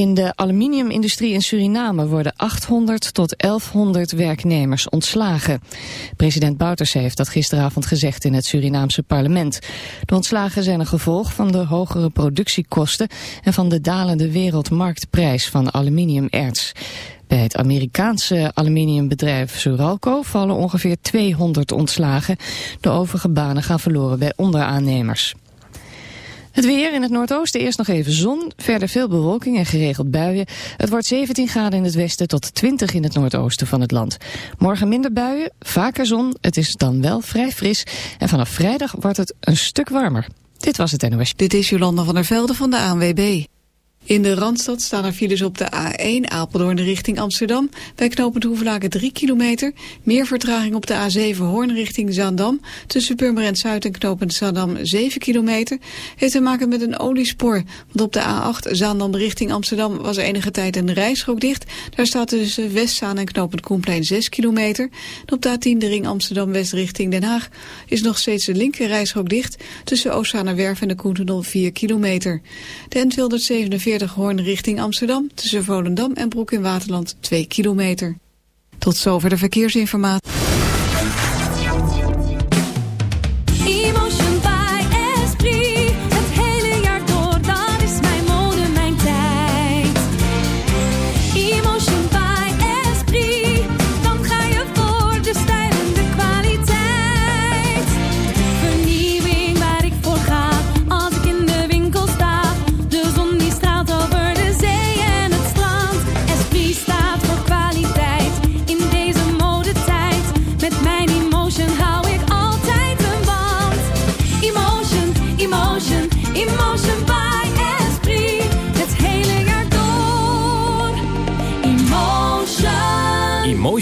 In de aluminiumindustrie in Suriname worden 800 tot 1100 werknemers ontslagen. President Bouterse heeft dat gisteravond gezegd in het Surinaamse parlement. De ontslagen zijn een gevolg van de hogere productiekosten en van de dalende wereldmarktprijs van aluminiumerts. Bij het Amerikaanse aluminiumbedrijf Suralco vallen ongeveer 200 ontslagen. De overige banen gaan verloren bij onderaannemers. Het weer in het noordoosten eerst nog even zon. Verder veel bewolking en geregeld buien. Het wordt 17 graden in het westen tot 20 in het noordoosten van het land. Morgen minder buien, vaker zon. Het is dan wel vrij fris. En vanaf vrijdag wordt het een stuk warmer. Dit was het NOS. Dit is Jolanda van der Velde van de ANWB. In de Randstad staan er files op de A1 Apeldoorn richting Amsterdam. Bij knooppunt Hoevelaken 3 kilometer. Meer vertraging op de A7 Hoorn richting Zaandam. Tussen Purmerend Zuid en knooppunt Zaandam 7 kilometer. Heeft te maken met een oliespoor. Want op de A8 Zaandam richting Amsterdam was enige tijd een rijstrook dicht. Daar staat tussen Westzaan en knooppunt Koenplein 6 kilometer. En op de A10 de ring Amsterdam-West richting Den Haag is nog steeds de linker rijstrook dicht. Tussen Oostzaanerwerf en de Koentenol 4 kilometer. De N247 Hoorn richting Amsterdam... tussen Volendam en Broek in Waterland 2 kilometer. Tot zover de verkeersinformatie.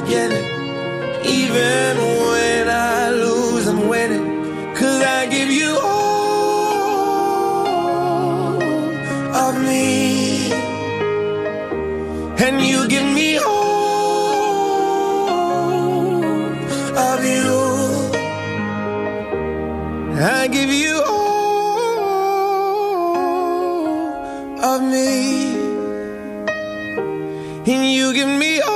Beginning. Even when I lose, I'm winning. Cause I give you all of me. And you give me all of you. I give you all of me. And you give me all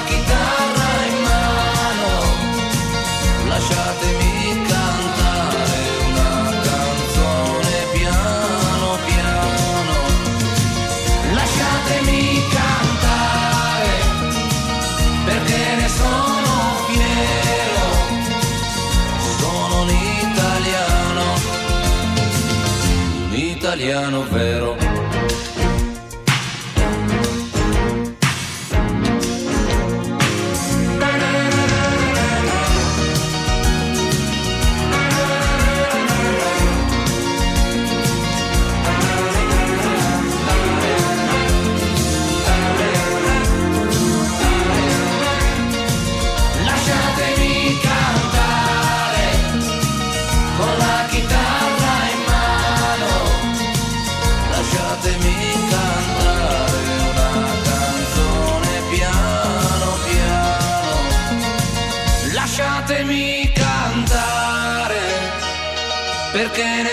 piano vero.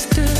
sister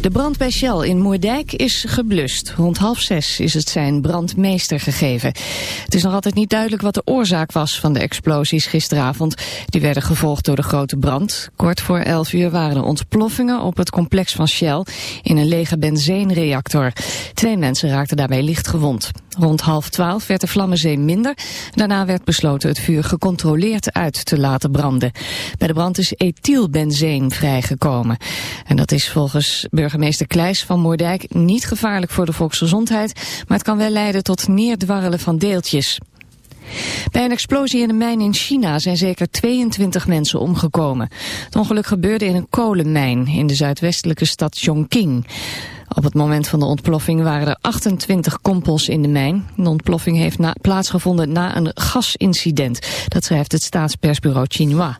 De brand bij Shell in Moerdijk is geblust. Rond half zes is het zijn brandmeester gegeven. Het is nog altijd niet duidelijk wat de oorzaak was van de explosies gisteravond. Die werden gevolgd door de grote brand. Kort voor elf uur waren er ontploffingen op het complex van Shell... in een lege benzeenreactor. Twee mensen raakten daarbij licht gewond. Rond half twaalf werd de vlammenzee minder. Daarna werd besloten het vuur gecontroleerd uit te laten branden. Bij de brand is ethylbenzeen vrijgekomen. En dat is volgens burgemeester Kleijs van Moerdijk niet gevaarlijk voor de volksgezondheid, maar het kan wel leiden tot neerdwarrelen van deeltjes. Bij een explosie in een mijn in China zijn zeker 22 mensen omgekomen. Het ongeluk gebeurde in een kolenmijn in de zuidwestelijke stad Chongqing. Op het moment van de ontploffing waren er 28 kompels in de mijn. De ontploffing heeft plaatsgevonden na een gasincident. Dat schrijft het staatspersbureau Xinhua.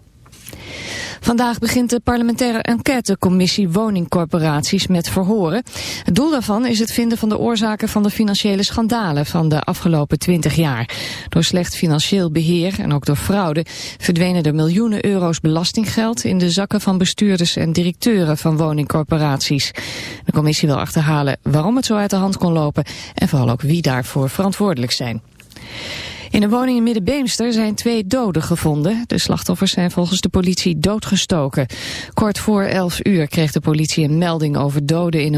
Vandaag begint de parlementaire enquêtecommissie woningcorporaties met verhoren. Het doel daarvan is het vinden van de oorzaken van de financiële schandalen van de afgelopen 20 jaar. Door slecht financieel beheer en ook door fraude verdwenen er miljoenen euro's belastinggeld in de zakken van bestuurders en directeuren van woningcorporaties. De commissie wil achterhalen waarom het zo uit de hand kon lopen en vooral ook wie daarvoor verantwoordelijk zijn. In een woning in Middenbeemster zijn twee doden gevonden. De slachtoffers zijn volgens de politie doodgestoken. Kort voor 11 uur kreeg de politie een melding over doden in een